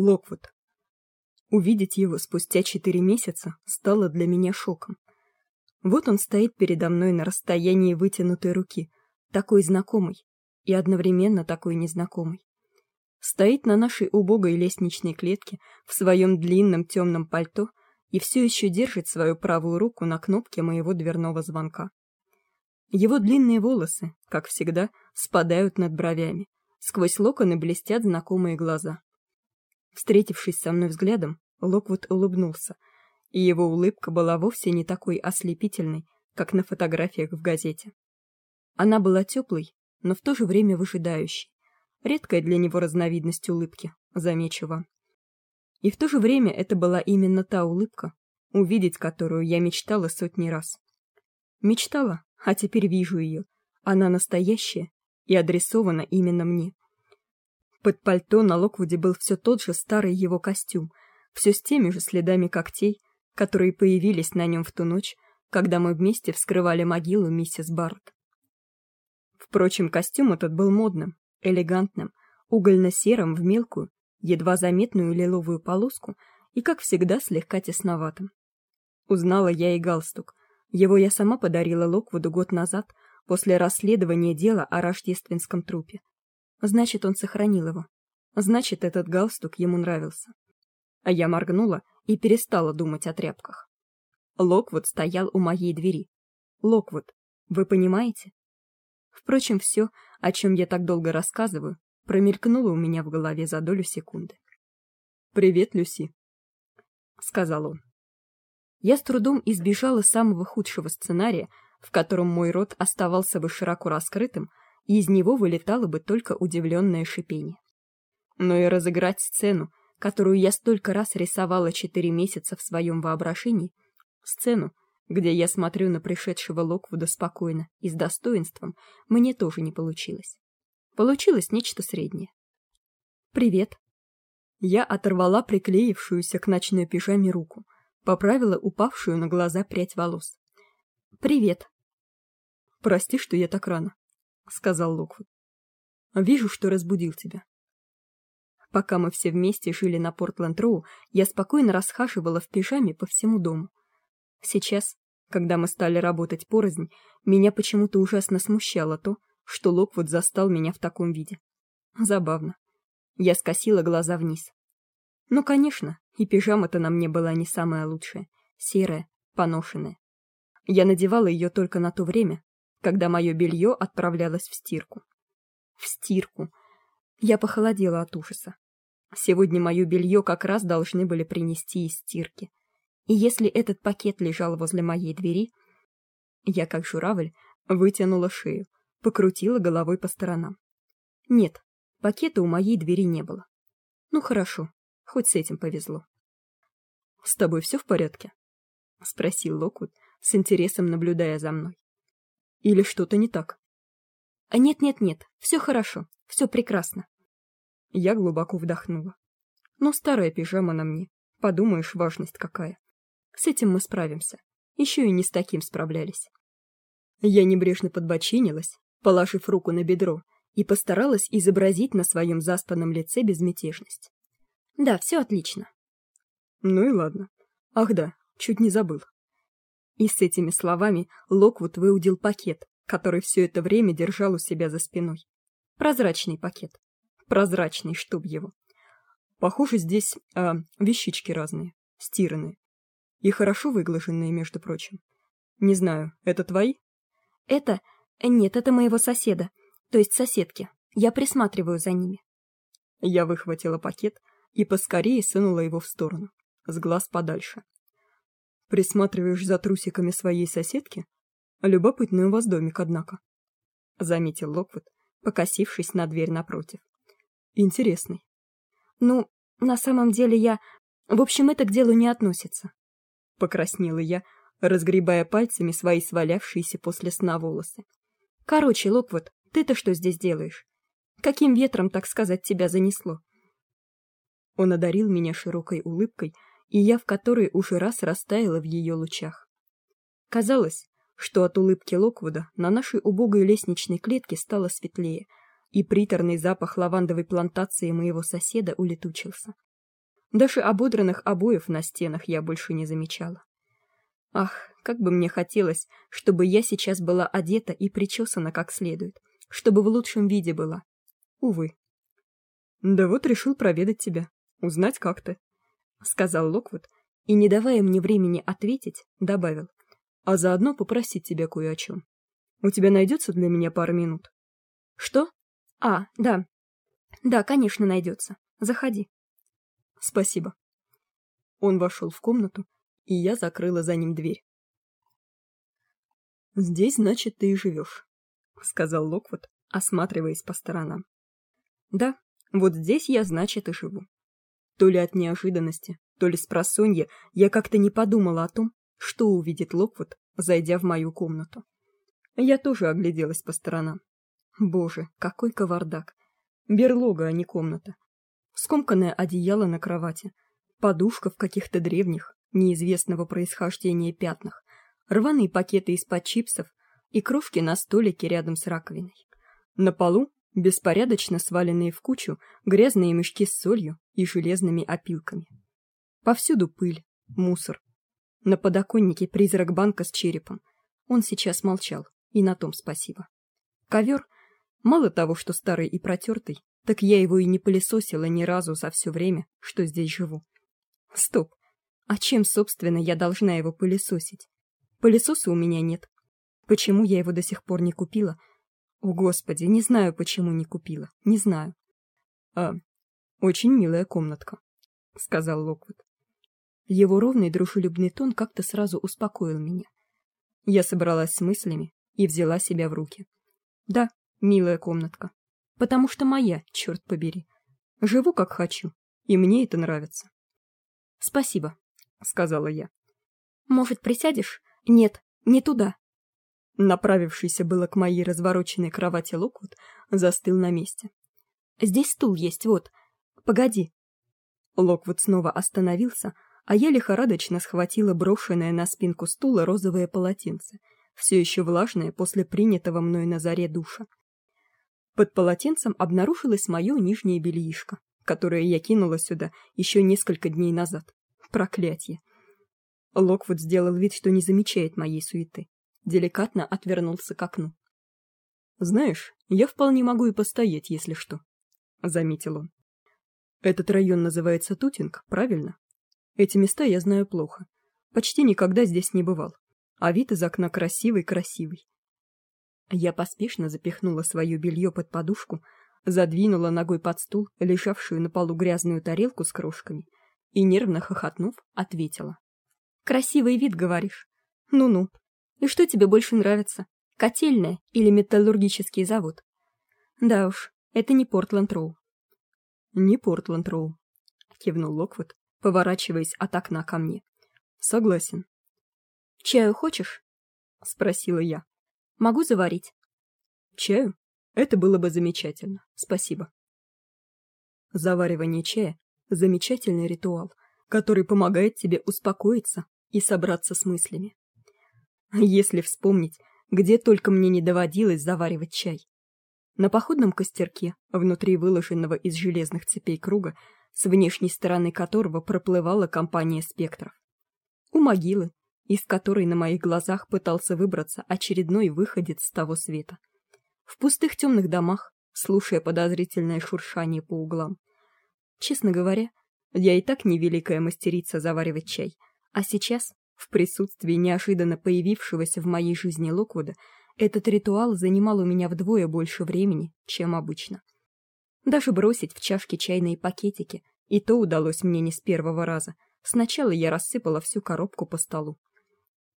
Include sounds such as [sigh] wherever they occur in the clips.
Локвуд. Увидеть его спустя четыре месяца стало для меня шоком. Вот он стоит передо мной на расстоянии вытянутой руки, такой знакомый и одновременно такой незнакомый. Стоит на нашей убогой лестничной клетке в своем длинном темном пальто и все еще держит свою правую руку на кнопке моего дверного звонка. Его длинные волосы, как всегда, спадают над бровями. Сквозь локоны блестят знакомые глаза. Встретившись со мной взглядом, Локвуд улыбнулся, и его улыбка была вовсе не такой ослепительной, как на фотографиях в газете. Она была теплой, но в то же время выжидающей. Редкая для него разновидность улыбки, замечу вам. И в то же время это была именно та улыбка, увидеть которую я мечтала сотни раз. Мечтала, а теперь вижу ее. Она настоящая и адресована именно мне. Под пальто на Локвуде был все тот же старый его костюм, все с теми же следами когтей, которые появились на нем в ту ночь, когда мы вместе вскрывали могилу миссис Барт. Впрочем, костюм этот был модным, элегантным, угольно-серым в мелкую, едва заметную лиловую полоску и, как всегда, слегка тесноватым. Узнала я и галстук. Его я сама подарила Локвуду год назад, после расследования дела о рождественском трупе. Значит, он сохранил его. Значит, этот галстук ему нравился. А я моргнула и перестала думать о тряпках. Локвуд стоял у моей двери. Локвуд, вы понимаете? Впрочем, все, о чем я так долго рассказываю, промелькнуло у меня в голове за долю секунды. «Привет, Люси», — сказал он. Я с трудом избежала самого худшего сценария, в котором мой рот оставался бы широко раскрытым, и из него вылетало бы только удивленное шипение. Но и разыграть сцену, которую я столько раз рисовала четыре месяца в своем воображении, сцену, где я смотрю на пришедшего Локвуда спокойно и с достоинством, мне тоже не получилось. Получилось нечто среднее. «Привет». Я оторвала приклеившуюся к ночной пижаме руку, поправила упавшую на глаза прядь волос. «Привет». «Прости, что я так рано сказал Локвуд. Вижу, что разбудил тебя. Пока мы все вместе жили на Портленд-Роу, я спокойно расхаживала в пижаме по всему дому. Сейчас, когда мы стали работать порознь, меня почему-то ужасно смущало то, что Локвуд застал меня в таком виде. Забавно. Я скосила глаза вниз. Ну, конечно, и пижама-то на мне была не самая лучшая, серая, поношенная. Я надевала ее только на то время, когда мое белье отправлялось в стирку. В стирку. Я похолодела от ужаса. Сегодня мое белье как раз должны были принести из стирки. И если этот пакет лежал возле моей двери, я, как журавль, вытянула шею, покрутила головой по сторонам. Нет, пакета у моей двери не было. Ну хорошо, хоть с этим повезло. «С тобой все в порядке?» — спросил Локвуд, с интересом наблюдая за мной. Или что-то не так? А нет-нет-нет, все хорошо, все прекрасно. Я глубоко вдохнула. Ну, старая пижама на мне. Подумаешь, важность какая. С этим мы справимся. Еще и не с таким справлялись. Я небрежно подбочинилась, положив руку на бедро, и постаралась изобразить на своем заспанном лице безмятежность. Да, все отлично. Ну и ладно. Ах да, чуть не забыл. И с этими словами Локвуд выудил пакет, который все это время держал у себя за спиной. Прозрачный пакет. Прозрачный, чтоб его. Похоже, здесь э, вещички разные, стиранные. И хорошо выглаженные, между прочим. Не знаю, это твои? Это... Нет, это моего соседа. То есть соседки. Я присматриваю за ними. Я выхватила пакет и поскорее сунула его в сторону, с глаз подальше. Присматриваешь за трусиками своей соседки? Любопытный у вас домик, однако. Заметил Локвуд, покосившись на дверь напротив. Интересный. Ну, на самом деле я... В общем, это к делу не относится. Покраснела я, разгребая пальцами свои свалявшиеся после сна волосы. Короче, Локвуд, ты-то что здесь делаешь? Каким ветром, так сказать, тебя занесло? Он одарил меня широкой улыбкой, и я в которой уже раз растаяла в ее лучах. Казалось, что от улыбки Локвуда на нашей убогой лестничной клетке стало светлее, и приторный запах лавандовой плантации моего соседа улетучился. Даже ободранных обоев на стенах я больше не замечала. Ах, как бы мне хотелось, чтобы я сейчас была одета и причесана как следует, чтобы в лучшем виде была. Увы. Да вот решил проведать тебя, узнать, как ты, сказал Локвуд, и не давая мне времени ответить, добавил: а заодно попросить тебя кое о чем. У тебя найдется для меня пара минут? Что? А, да. Да, конечно, найдется. Заходи. Спасибо. Он вошел в комнату, и я закрыла за ним дверь. Здесь, значит, ты и живешь, сказал Локвуд, осматриваясь по сторонам. Да, вот здесь я, значит, и живу. То ли от неожиданности, то ли с просонья я как-то не подумала о том, что увидит Локвуд, зайдя в мою комнату. Я тоже огляделась по сторонам. Боже, какой кавардак! Берлога, а не комната. Скомканное одеяло на кровати, подушка в каких-то древних, неизвестного происхождения пятнах, рваные пакеты из-под чипсов и крошки на столике рядом с раковиной. На полу беспорядочно сваленные в кучу грязные мешки с солью и железными опилками. Повсюду пыль, мусор. На подоконнике призрак банка с черепом. Он сейчас молчал, и на том спасибо. Ковер, мало того, что старый и протертый, так я его и не пылесосила ни разу за все время, что здесь живу. Стоп. А чем, собственно, я должна его пылесосить? Пылесоса у меня нет. Почему я его до сих пор не купила? О, господи, не знаю, почему не купила. Не знаю. А, очень милая комнатка, сказал Локвуд. Его ровный дружелюбный тон как-то сразу успокоил меня. Я собралась с мыслями и взяла себя в руки. Да, милая комнатка, потому что моя, черт побери. Живу как хочу, и мне это нравится. Спасибо, сказала я. Может, присядешь? Нет, не туда. Направившийся было к моей развороченной кровати Локвуд застыл на месте. Здесь стул есть, вот. Погоди. Локвуд снова остановился, а я лихорадочно схватила брошенное на спинку стула розовое полотенце, все еще влажное после принятого мной на заре душа. Под полотенцем обнаружилось мое нижнее бельишко, которое я кинула сюда еще несколько дней назад. Проклятье. Локвуд сделал вид, что не замечает моей суеты. Деликатно отвернулся к окну. Знаешь, я вполне могу и постоять, если что, заметил он. Этот район называется Тутинг, правильно? Эти места я знаю плохо. Почти никогда здесь не бывал. А вид из окна красивый-красивый. Я поспешно запихнула свое белье под подушку, задвинула ногой под стул лежавшую на полу грязную тарелку с крошками и нервно хохотнув, ответила: "Красивый вид, говоришь? Ну-ну. И что тебе больше нравится? Котельная или металлургический завод?" Да уж, это не Портленд-Роу. Не Портленд-Роу, кивнул Локвуд, поворачиваясь от окна ко мне. Согласен. Чаю хочешь? спросила я. Могу заварить. Чаю? Это было бы замечательно. Спасибо. Заваривание чая замечательный ритуал, который помогает тебе успокоиться и собраться с мыслями. [laughs] Если вспомнить, где только мне не доводилось заваривать чай. На походном костерке, внутри выложенного из железных цепей круга, с внешней стороны которого проплывала компания спектров. У могилы, из которой на моих глазах пытался выбраться очередной выходец с того света. В пустых темных домах, слушая подозрительное шуршание по углам. Честно говоря, я и так не великая мастерица заваривать чай, а сейчас, в присутствии неожиданно появившегося в моей жизни Локвуда, этот ритуал занимал у меня вдвое больше времени, чем обычно. Даже бросить в чашки чайные пакетики, и то удалось мне не с первого раза. Сначала я рассыпала всю коробку по столу.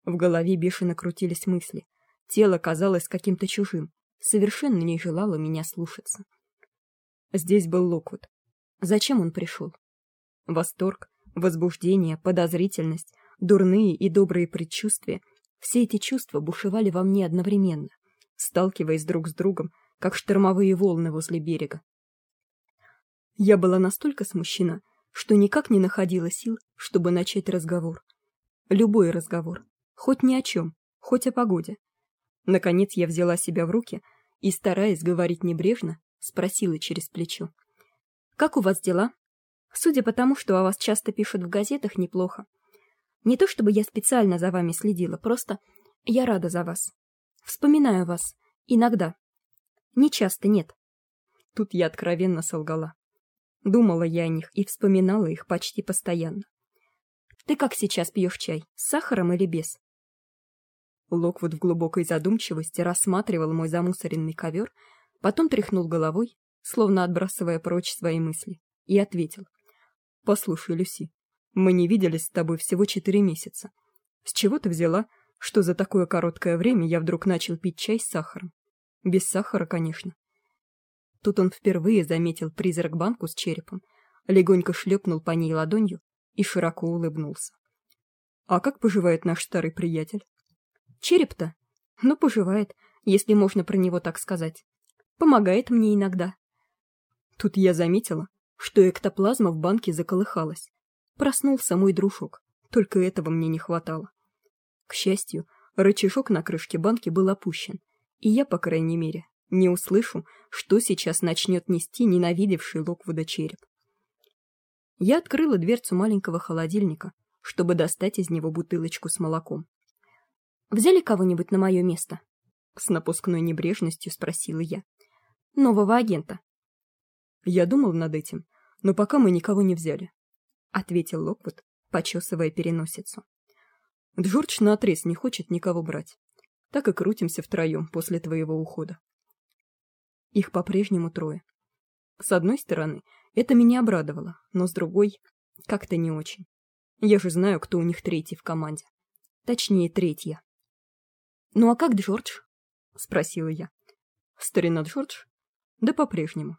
В голове бешено крутились мысли. Тело казалось каким-то чужим, совершенно не желало меня слушаться. Здесь был Локвуд. Зачем он пришел? Восторг, возбуждение, подозрительность, дурные и добрые предчувствия все эти чувства бушевали во мне одновременно, сталкиваясь друг с другом, как штормовые волны возле берега. Я была настолько смущена, что никак не находила сил, чтобы начать разговор. Любой разговор, хоть ни о чем, хоть о погоде. Наконец я взяла себя в руки и, стараясь говорить небрежно, спросила через плечо: "Как у вас дела?" Судя по тому, что о вас часто пишут в газетах, неплохо. Не то чтобы я специально за вами следила, просто я рада за вас. Вспоминаю вас иногда. Не часто, нет. Тут я откровенно солгала. Думала я о них и вспоминала их почти постоянно. Ты как сейчас пьешь чай, с сахаром или без? Локвуд в глубокой задумчивости рассматривал мой замусоренный ковер, потом тряхнул головой, словно отбрасывая прочь свои мысли, и ответил: "Послушай, Люси, мы не виделись с тобой всего четыре месяца. С чего ты взяла, что за такое короткое время я вдруг начал пить чай с сахаром? Без сахара, конечно. Тут он впервые заметил призрак банку с черепом, легонько шлепнул по ней ладонью и широко улыбнулся. А как поживает наш старый приятель? Череп-то? Ну, поживает, если можно про него так сказать. Помогает мне иногда. Тут я заметила, что эктоплазма в банке заколыхалась. Проснулся мой дружок. Только этого мне не хватало. К счастью, рычажок на крышке банки был опущен, и я, по крайней мере, не услышу, что сейчас начнет нести ненавидевший Локвуда череп. Я открыла дверцу маленького холодильника, чтобы достать из него бутылочку с молоком. Взяли кого-нибудь на мое место? С напускной небрежностью спросила я. Нового агента. Я думал над этим, но пока мы никого не взяли ответил Локвуд, почесывая переносицу. Джордж наотрез не хочет никого брать. Так и крутимся втроем после твоего ухода. Их по-прежнему трое. С одной стороны, это меня обрадовало, но с другой как-то не очень. Я же знаю, кто у них третий в команде. Точнее, третья. Ну а как Джордж? спросила я. Старина Джордж? Да по-прежнему.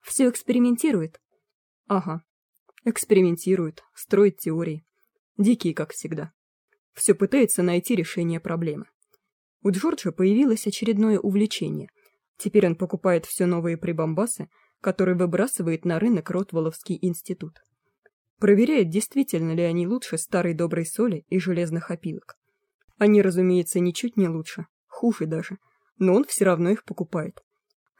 Все экспериментирует. Ага, Экспериментирует, строит теории. Дикий, как всегда. Все пытается найти решение проблемы. У Джорджа появилось очередное увлечение. Теперь он покупает все новые прибамбасы, которые выбрасывает на рынок Ротволовский институт. Проверяет, действительно ли они лучше старой доброй соли и железных опилок. Они, разумеется, ничуть не лучше, хуже даже, но он все равно их покупает.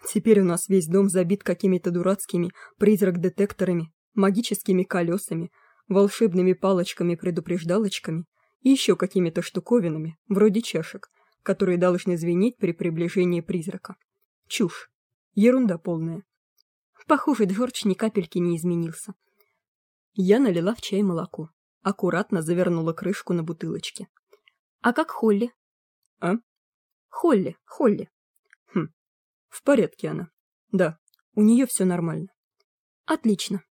Теперь у нас весь дом забит какими-то дурацкими призрак-детекторами магическими колесами, волшебными палочками-предупреждалочками и еще какими-то штуковинами, вроде чашек, которые должны звенеть при приближении призрака. Чушь. Ерунда полная. Похоже, Джордж ни капельки не изменился. Я налила в чай молоко, аккуратно завернула крышку на бутылочке. А как Холли? А? Холли, Холли. Хм. В порядке она. Да, у нее все нормально. Отлично.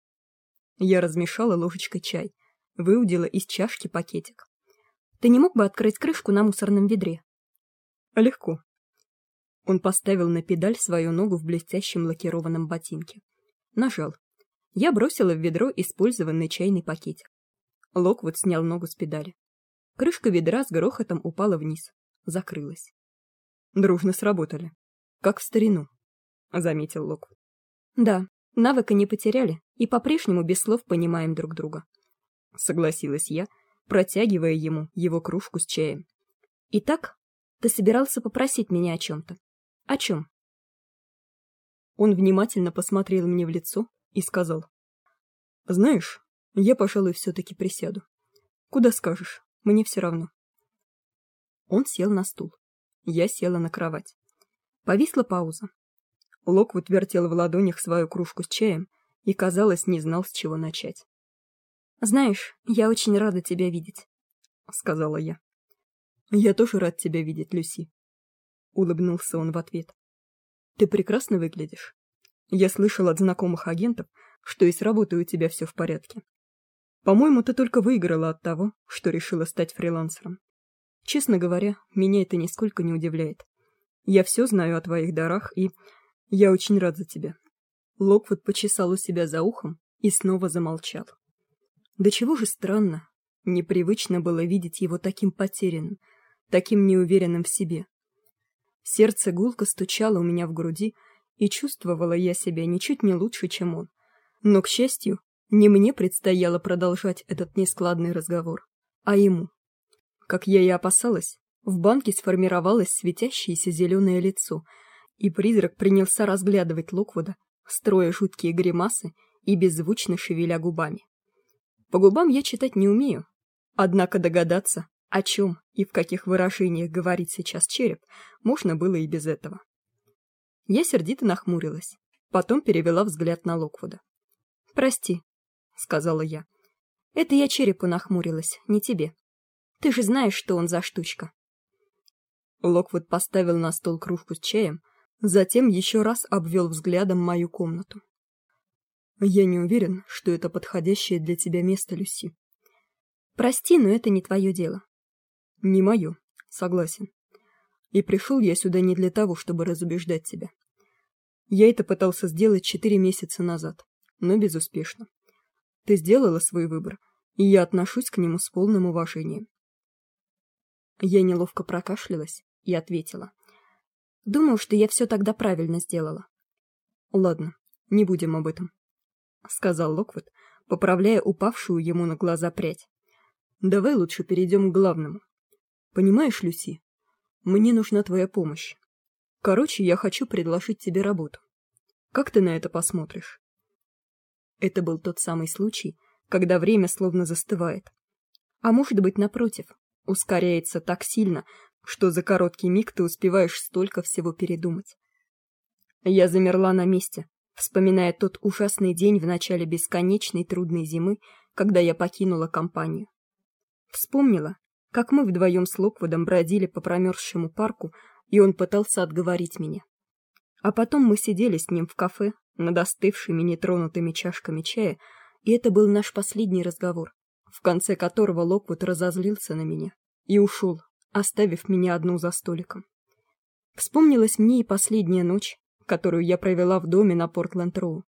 Я размешала ложечкой чай, выудила из чашки пакетик. Ты не мог бы открыть крышку на мусорном ведре? Легко. Он поставил на педаль свою ногу в блестящем лакированном ботинке. Нажал. Я бросила в ведро использованный чайный пакетик. Локвуд снял ногу с педали. Крышка ведра с грохотом упала вниз, закрылась. Дружно сработали, как в старину, заметил Локвуд. Да, навыка не потеряли, и по-прежнему без слов понимаем друг друга. Согласилась я, протягивая ему его кружку с чаем. Итак, ты собирался попросить меня о чем то О чем? Он внимательно посмотрел мне в лицо и сказал: "Знаешь, я, пожалуй, все таки присяду. Куда скажешь? Мне все равно". Он сел на стул. Я села на кровать. Повисла пауза. Локвуд вертел в ладонях свою кружку с чаем, и, казалось, не знал, с чего начать. «Знаешь, я очень рада тебя видеть», — сказала я. «Я тоже рад тебя видеть, Люси», — улыбнулся он в ответ. «Ты прекрасно выглядишь. Я слышал от знакомых агентов, что и с работой у тебя все в порядке. По-моему, ты только выиграла от того, что решила стать фрилансером. Честно говоря, меня это нисколько не удивляет. Я все знаю о твоих дарах, и я очень рад за тебя. Локвуд почесал у себя за ухом и снова замолчал. Да чего же странно, непривычно было видеть его таким потерянным, таким неуверенным в себе. Сердце гулко стучало у меня в груди, и чувствовала я себя ничуть не лучше, чем он. Но к счастью, не мне предстояло продолжать этот нескладный разговор, а ему. Как я и опасалась, в банке сформировалось светящееся зеленое лицо, и призрак принялся разглядывать Локвуда строя жуткие гримасы и беззвучно шевеля губами. По губам я читать не умею, однако догадаться, о чем и в каких выражениях говорит сейчас череп, можно было и без этого. Я сердито нахмурилась, потом перевела взгляд на Локвуда. «Прости», — сказала я. «Это я черепу нахмурилась, не тебе. Ты же знаешь, что он за штучка». Локвуд поставил на стол кружку с чаем, затем еще раз обвел взглядом мою комнату. «Я не уверен, что это подходящее для тебя место, Люси». «Прости, но это не твое дело». «Не мое, согласен. И пришел я сюда не для того, чтобы разубеждать тебя. Я это пытался сделать четыре месяца назад, но безуспешно. Ты сделала свой выбор, и я отношусь к нему с полным уважением. Я неловко прокашлялась и ответила. Думаю, что я все тогда правильно сделала. Ладно, не будем об этом, сказал Локвуд, поправляя упавшую ему на глаза прядь. Давай лучше перейдем к главному. Понимаешь, Люси, мне нужна твоя помощь. Короче, я хочу предложить тебе работу. Как ты на это посмотришь? Это был тот самый случай, когда время словно застывает. А может быть, напротив, ускоряется так сильно, что за короткий миг ты успеваешь столько всего передумать. Я замерла на месте, вспоминая тот ужасный день в начале бесконечной трудной зимы, когда я покинула компанию. Вспомнила, как мы вдвоем с Локвудом бродили по промерзшему парку, и он пытался отговорить меня. А потом мы сидели с ним в кафе над остывшими нетронутыми чашками чая, и это был наш последний разговор, в конце которого Локвуд разозлился на меня и ушел, оставив меня одну за столиком. Вспомнилась мне и последняя ночь, которую я провела в доме на Портленд-Роу.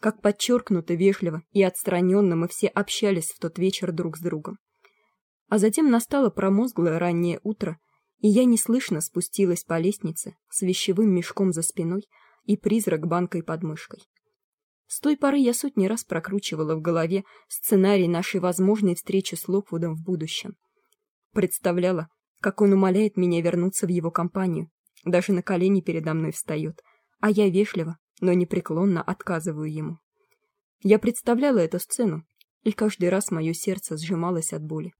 Как подчеркнуто вежливо и отстраненно мы все общались в тот вечер друг с другом. А затем настало промозглое раннее утро, и я неслышно спустилась по лестнице с вещевым мешком за спиной и призрак банкой под мышкой. С той поры я сотни раз прокручивала в голове сценарий нашей возможной встречи с Локвудом в будущем. Представляла, как он умоляет меня вернуться в его компанию, даже на колени передо мной встает, а я вежливо, но непреклонно отказываю ему. Я представляла эту сцену, и каждый раз мое сердце сжималось от боли.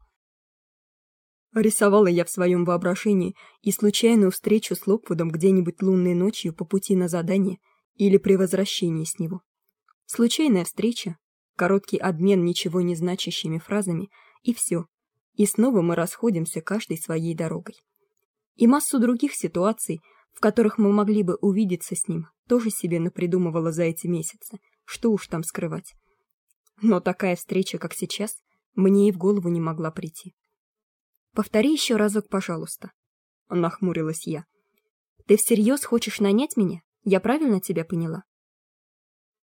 Рисовала я в своем воображении и случайную встречу с Локвудом где-нибудь лунной ночью по пути на задание или при возвращении с него. Случайная встреча, короткий обмен ничего не значащими фразами, и все. И снова мы расходимся каждой своей дорогой. И массу других ситуаций, в которых мы могли бы увидеться с ним, тоже себе напридумывала за эти месяцы. Что уж там скрывать. Но такая встреча, как сейчас, мне и в голову не могла прийти. Повтори еще разок, пожалуйста. Нахмурилась я. Ты всерьез хочешь нанять меня? Я правильно тебя поняла?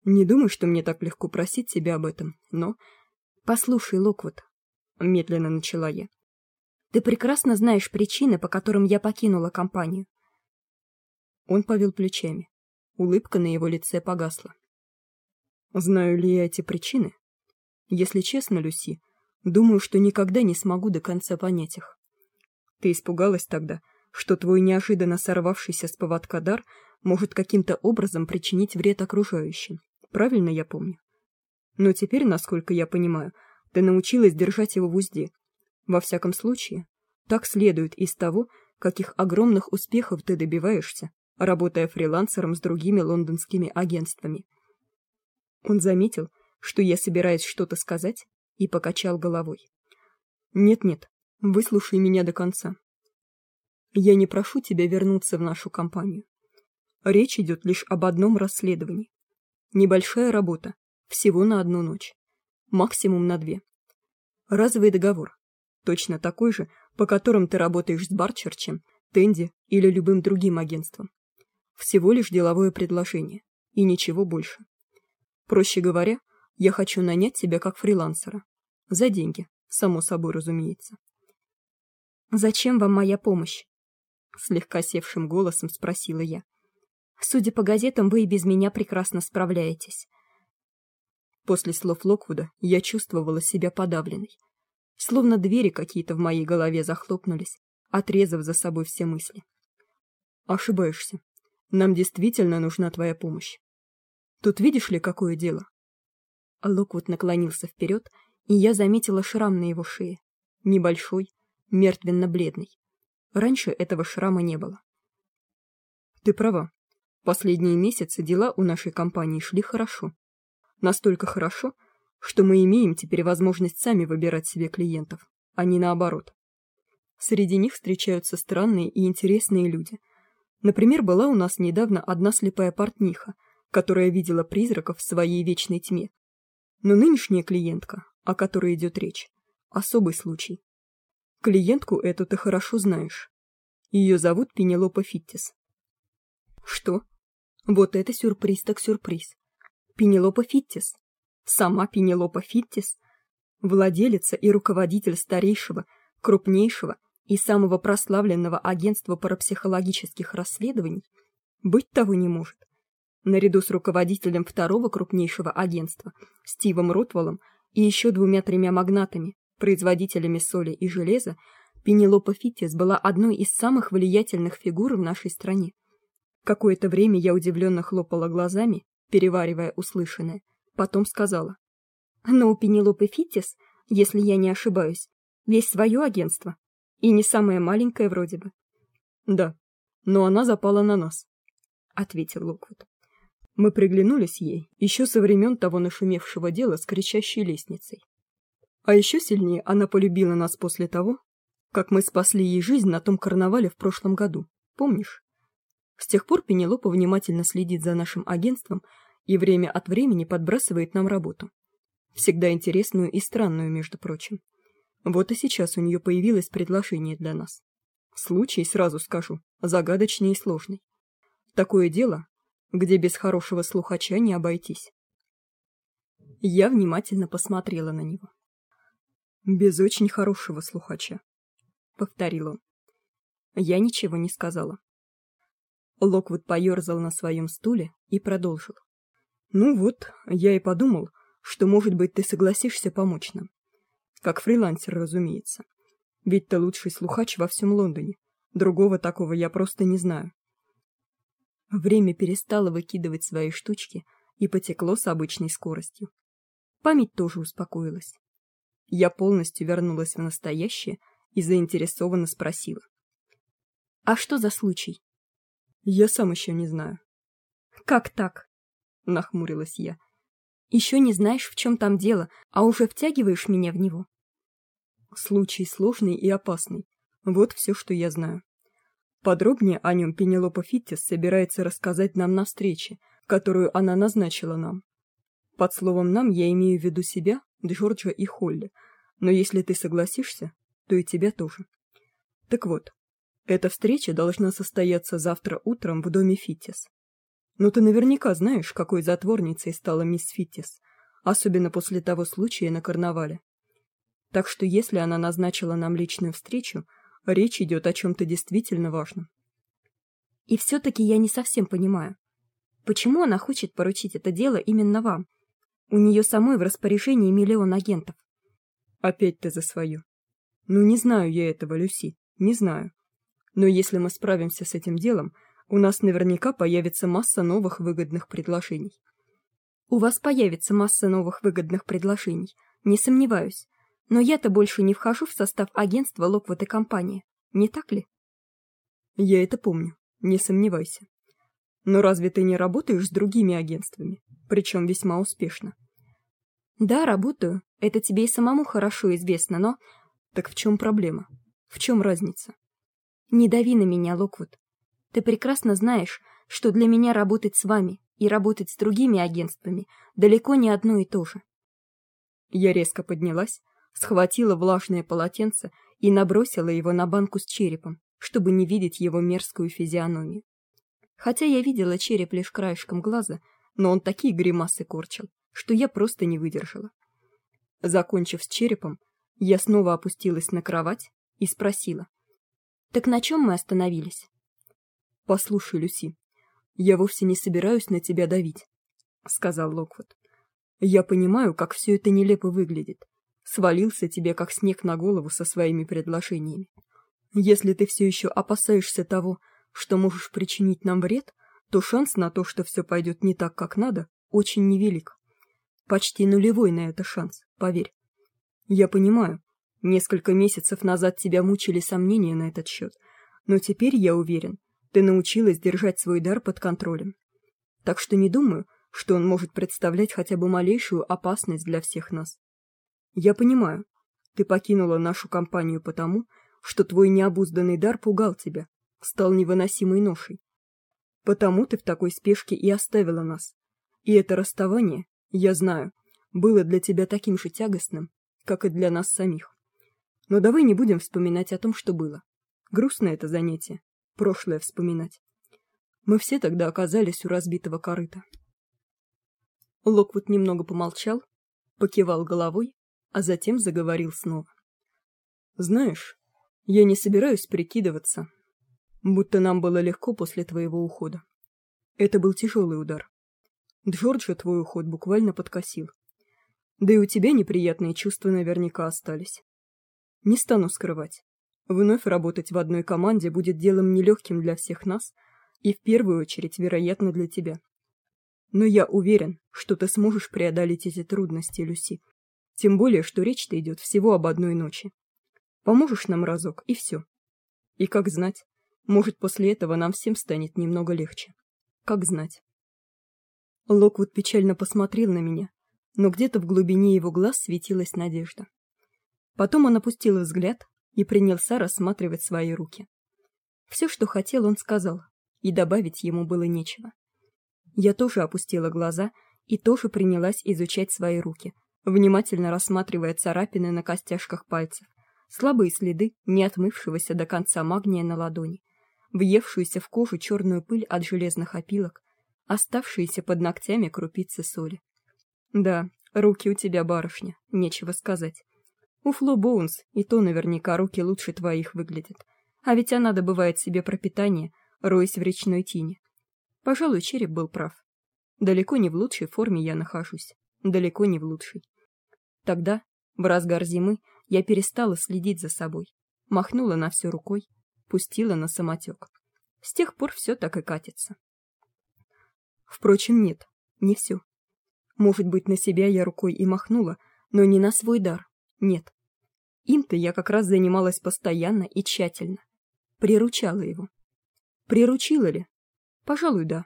Не думаю, что мне так легко просить тебя об этом, но... Послушай, Локвуд, медленно начала я. Ты прекрасно знаешь причины, по которым я покинула компанию. Он повел плечами. Улыбка на его лице погасла. Знаю ли я эти причины? Если честно, Люси, Думаю, что никогда не смогу до конца понять их. Ты испугалась тогда, что твой неожиданно сорвавшийся с поводка дар может каким-то образом причинить вред окружающим. Правильно я помню? Но теперь, насколько я понимаю, ты научилась держать его в узде. Во всяком случае, так следует из того, каких огромных успехов ты добиваешься, работая фрилансером с другими лондонскими агентствами. Он заметил, что я собираюсь что-то сказать, и покачал головой. Нет-нет, выслушай меня до конца. Я не прошу тебя вернуться в нашу компанию. Речь идет лишь об одном расследовании. Небольшая работа, всего на одну ночь, максимум на две. Разовый договор, точно такой же, по которым ты работаешь с Барчерчем, Тенди или любым другим агентством. Всего лишь деловое предложение и ничего больше. Проще говоря, я хочу нанять тебя как фрилансера. За деньги, само собой разумеется. Зачем вам моя помощь? слегка севшим голосом спросила я. Судя по газетам, вы и без меня прекрасно справляетесь. После слов Локвуда я чувствовала себя подавленной, словно двери какие-то в моей голове захлопнулись, отрезав за собой все мысли. Ошибаешься. Нам действительно нужна твоя помощь. Тут видишь ли, какое дело? Локвуд наклонился вперед, и я заметила шрам на его шее. Небольшой, мертвенно-бледный. Раньше этого шрама не было. Ты права. Последние месяцы дела у нашей компании шли хорошо. Настолько хорошо, что мы имеем теперь возможность сами выбирать себе клиентов, а не наоборот. Среди них встречаются странные и интересные люди. Например, была у нас недавно одна слепая портниха, которая видела призраков в своей вечной тьме. Но нынешняя клиентка, о которой идет речь, особый случай. Клиентку эту ты хорошо знаешь. Ее зовут Пенелопа Фиттис. Что? Вот это сюрприз так сюрприз. Пенелопа Фиттис. Сама Пенелопа Фиттис, владелица и руководитель старейшего, крупнейшего и самого прославленного агентства парапсихологических расследований, быть того не может. Наряду с руководителем второго крупнейшего агентства, Стивом Ротвеллом и еще двумя-тремя магнатами, производителями соли и железа, Пенелопа Фиттис была одной из самых влиятельных фигур в нашей стране. Какое-то время я удивленно хлопала глазами, переваривая услышанное, потом сказала: "Но у Пенелопы Фиттис, если я не ошибаюсь, есть свое агентство, и не самое маленькое вроде бы. Да, но она запала на нас, ответил Локвуд. Мы приглянулись ей еще со времен того нашумевшего дела с кричащей лестницей. А еще сильнее она полюбила нас после того, как мы спасли ей жизнь на том карнавале в прошлом году. Помнишь? С тех пор Пенелопа внимательно следит за нашим агентством и время от времени подбрасывает нам работу. Всегда интересную и странную, между прочим. Вот и сейчас у нее появилось предложение для нас. Случай, сразу скажу, загадочный и сложный. Такое дело, где без хорошего слухача не обойтись. Я внимательно посмотрела на него. Без очень хорошего слухача, повторил он. Я ничего не сказала. Локвуд поерзал на своем стуле и продолжил. Ну вот, я и подумал, что, может быть, ты согласишься помочь нам. Как фрилансер, разумеется. Ведь ты лучший слухач во всем Лондоне. Другого такого я просто не знаю. Время перестало выкидывать свои штучки и потекло с обычной скоростью. Память тоже успокоилась. Я полностью вернулась в настоящее и заинтересованно спросила: "А что за случай?" "Я сам еще не знаю". "Как так?" нахмурилась я. Еще не знаешь, в чем там дело, а уже втягиваешь меня в него. Случай сложный и опасный. Вот все, что я знаю. Подробнее о нем Пенелопа Фиттис собирается рассказать нам на встрече, которую она назначила нам. Под словом нам я имею в виду себя, Джорджа и Холли. Но если ты согласишься, то и тебя тоже. Так вот, эта встреча должна состояться завтра утром в доме Фиттис. Но ты наверняка знаешь, какой затворницей стала мисс Фиттис, особенно после того случая на карнавале. Так что если она назначила нам личную встречу, речь идет о чем то действительно важном. И все таки я не совсем понимаю, почему она хочет поручить это дело именно вам. У нее самой в распоряжении миллион агентов. Опять ты за свое. Ну не знаю я этого, Люси, не знаю. Но если мы справимся с этим делом, у нас наверняка появится масса новых выгодных предложений. У вас появится масса новых выгодных предложений, не сомневаюсь. Но я-то больше не вхожу в состав агентства Локвуд и компания, не так ли? Я это помню, не сомневайся. Но разве ты не работаешь с другими агентствами, причем весьма успешно? Да, работаю. Это тебе и самому хорошо известно, но Так в чем проблема? В чем разница? Не дави на меня, Локвуд. Ты прекрасно знаешь, что для меня работать с вами и работать с другими агентствами далеко не одно и то же. Я резко поднялась, схватила влажное полотенце и набросила его на банку с черепом, чтобы не видеть его мерзкую физиономию. Хотя я видела череп лишь краешком глаза, но он такие гримасы корчил, что я просто не выдержала. Закончив с черепом, я снова опустилась на кровать и спросила: "Так на чем мы остановились?" Послушай, Люси, я вовсе не собираюсь на тебя давить, сказал Локвуд. Я понимаю, как все это нелепо выглядит. Свалился тебе как снег на голову со своими предложениями. Если ты все еще опасаешься того, что можешь причинить нам вред, то шанс на то, что все пойдет не так, как надо, очень невелик. Почти нулевой на это шанс, поверь. Я понимаю, несколько месяцев назад тебя мучили сомнения на этот счет, но теперь я уверен, ты научилась держать свой дар под контролем. Так что не думаю, что он может представлять хотя бы малейшую опасность для всех нас. Я понимаю, ты покинула нашу компанию потому, что твой необузданный дар пугал тебя, стал невыносимой ношей. Потому ты в такой спешке и оставила нас. И это расставание, я знаю, было для тебя таким же тягостным, как и для нас самих. Но давай не будем вспоминать о том, что было. Грустно это занятие, прошлое вспоминать. Мы все тогда оказались у разбитого корыта. Локвуд немного помолчал, покивал головой, а затем заговорил снова. Знаешь, я не собираюсь прикидываться, будто нам было легко после твоего ухода. Это был тяжелый удар. Джорджа твой уход буквально подкосил. Да и у тебя неприятные чувства наверняка остались. Не стану скрывать. Вновь работать в одной команде будет делом нелегким для всех нас и в первую очередь, вероятно, для тебя. Но я уверен, что ты сможешь преодолеть эти трудности, Люси. Тем более, что речь-то идет всего об одной ночи. Поможешь нам разок, и все. И как знать, может, после этого нам всем станет немного легче. Как знать. Локвуд печально посмотрел на меня, но где-то в глубине его глаз светилась надежда. Потом он опустил взгляд и принялся рассматривать свои руки. Все, что хотел, он сказал, и добавить ему было нечего. Я тоже опустила глаза и тоже принялась изучать свои руки, внимательно рассматривая царапины на костяшках пальцев, слабые следы не отмывшегося до конца магния на ладони, въевшуюся в кожу черную пыль от железных опилок, оставшиеся под ногтями крупицы соли. Да, руки у тебя, барышня, нечего сказать. У Фло Боунс и то наверняка руки лучше твоих выглядят. А ведь она добывает себе пропитание, роясь в речной тине. Пожалуй, череп был прав. Далеко не в лучшей форме я нахожусь. Далеко не в лучшей. Тогда, в разгар зимы, я перестала следить за собой. Махнула на все рукой, пустила на самотек. С тех пор все так и катится. Впрочем, нет, не все. Может быть, на себя я рукой и махнула, но не на свой дар. Нет. Им-то я как раз занималась постоянно и тщательно. Приручала его. Приручила ли? Пожалуй, да.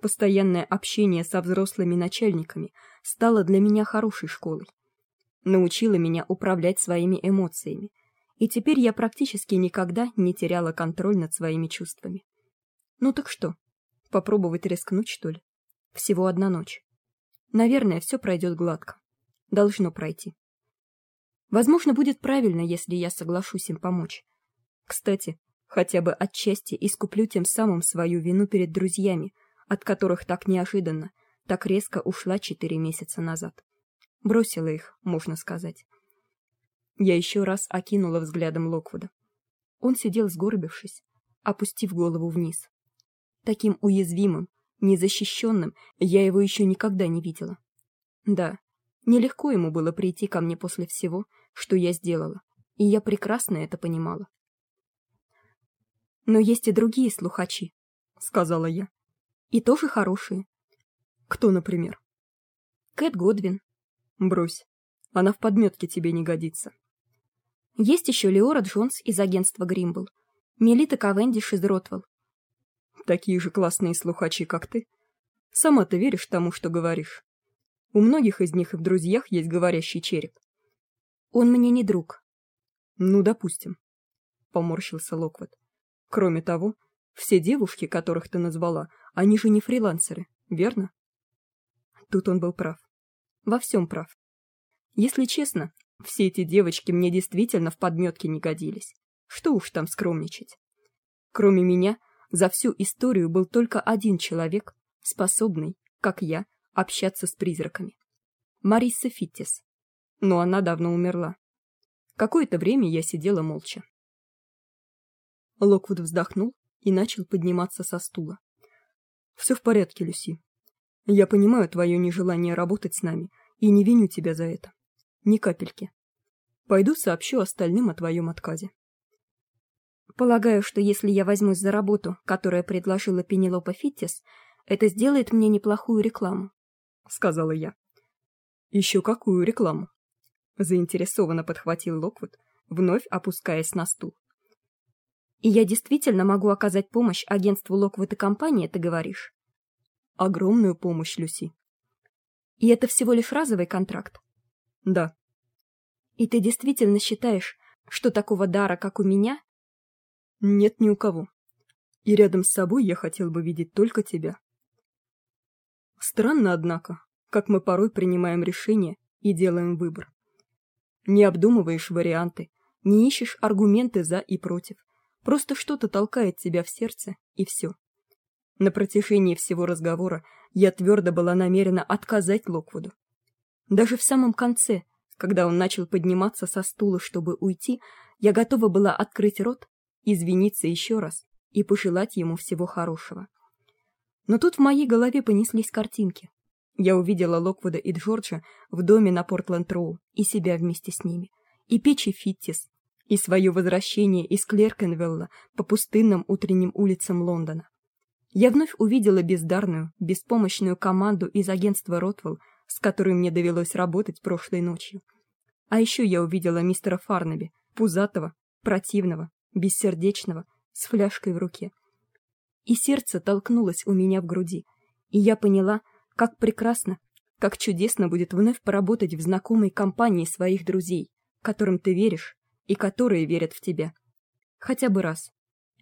Постоянное общение со взрослыми начальниками стало для меня хорошей школой. Научило меня управлять своими эмоциями, и теперь я практически никогда не теряла контроль над своими чувствами. Ну так что? Попробовать рискнуть, что ли? Всего одна ночь. Наверное, все пройдет гладко. Должно пройти. Возможно, будет правильно, если я соглашусь им помочь. Кстати, хотя бы отчасти искуплю тем самым свою вину перед друзьями, от которых так неожиданно, так резко ушла четыре месяца назад. Бросила их, можно сказать. Я еще раз окинула взглядом Локвуда. Он сидел сгорбившись, опустив голову вниз. Таким уязвимым, незащищенным я его еще никогда не видела. Да, нелегко ему было прийти ко мне после всего, что я сделала, и я прекрасно это понимала. Но есть и другие слухачи, сказала я. И тоже хорошие. Кто, например? Кэт Годвин. Брось. Она в подметке тебе не годится. Есть еще Леора Джонс из агентства Гримбл, Мелита Кавендиш из Ротвелл. Такие же классные слухачи, как ты. Сама ты веришь тому, что говоришь? У многих из них и в друзьях есть говорящий череп. Он мне не друг. Ну, допустим, поморщился Локвуд. Кроме того, все девушки, которых ты назвала, они же не фрилансеры, верно? Тут он был прав. Во всем прав. Если честно, все эти девочки мне действительно в подметке не годились. Что уж там скромничать. Кроме меня, за всю историю был только один человек, способный, как я, общаться с призраками. Мариса Фиттис. Но она давно умерла. Какое-то время я сидела молча. Локвуд вздохнул и начал подниматься со стула. Все в порядке, Люси. Я понимаю твое нежелание работать с нами и не виню тебя за это. Ни капельки. Пойду сообщу остальным о твоем отказе. Полагаю, что если я возьмусь за работу, которую предложила Пенелопа Фиттис, это сделает мне неплохую рекламу, сказала я. Еще какую рекламу? Заинтересованно подхватил Локвуд, вновь опускаясь на стул. И я действительно могу оказать помощь агентству Локвуд и компании, ты говоришь? Огромную помощь, Люси. И это всего лишь разовый контракт? Да. И ты действительно считаешь, что такого дара, как у меня, нет ни у кого. И рядом с собой я хотел бы видеть только тебя. Странно, однако, как мы порой принимаем решения и делаем выбор. Не обдумываешь варианты, не ищешь аргументы за и против. Просто что-то толкает тебя в сердце, и все. На протяжении всего разговора я твердо была намерена отказать Локвуду. Даже в самом конце, когда он начал подниматься со стула, чтобы уйти, я готова была открыть рот, извиниться еще раз и пожелать ему всего хорошего. Но тут в моей голове понеслись картинки. Я увидела Локвуда и Джорджа в доме на Портленд-Роу и себя вместе с ними, и Печи Фиттис, и свое возвращение из Клеркенвелла по пустынным утренним улицам Лондона. Я вновь увидела бездарную, беспомощную команду из агентства Ротвелл, с которой мне довелось работать прошлой ночью. А еще я увидела мистера Фарнаби, пузатого, противного, бессердечного, с фляжкой в руке. И сердце толкнулось у меня в груди, и я поняла, как прекрасно, как чудесно будет вновь поработать в знакомой компании своих друзей, которым ты веришь и которые верят в тебя. Хотя бы раз.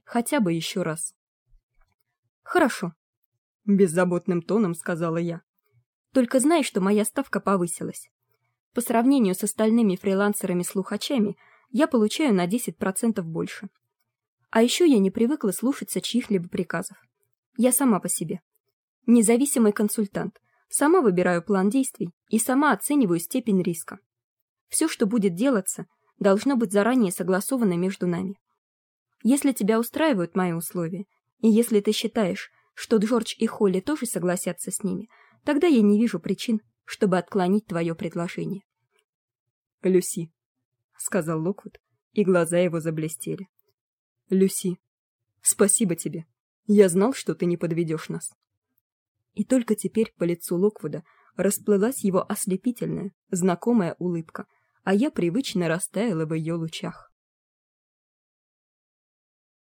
Хотя бы еще раз. Хорошо, беззаботным тоном сказала я. Только знай, что моя ставка повысилась. По сравнению с остальными фрилансерами-слухачами, я получаю на 10% больше. А еще я не привыкла слушаться чьих-либо приказов. Я сама по себе. Независимый консультант. Сама выбираю план действий и сама оцениваю степень риска. Все, что будет делаться, должно быть заранее согласовано между нами. Если тебя устраивают мои условия, и если ты считаешь, что Джордж и Холли тоже согласятся с ними, тогда я не вижу причин, чтобы отклонить твое предложение. Люси, сказал Локвуд, и глаза его заблестели. Люси, спасибо тебе. Я знал, что ты не подведешь нас. И только теперь по лицу Локвуда расплылась его ослепительная, знакомая улыбка, а я привычно растаяла в ее лучах.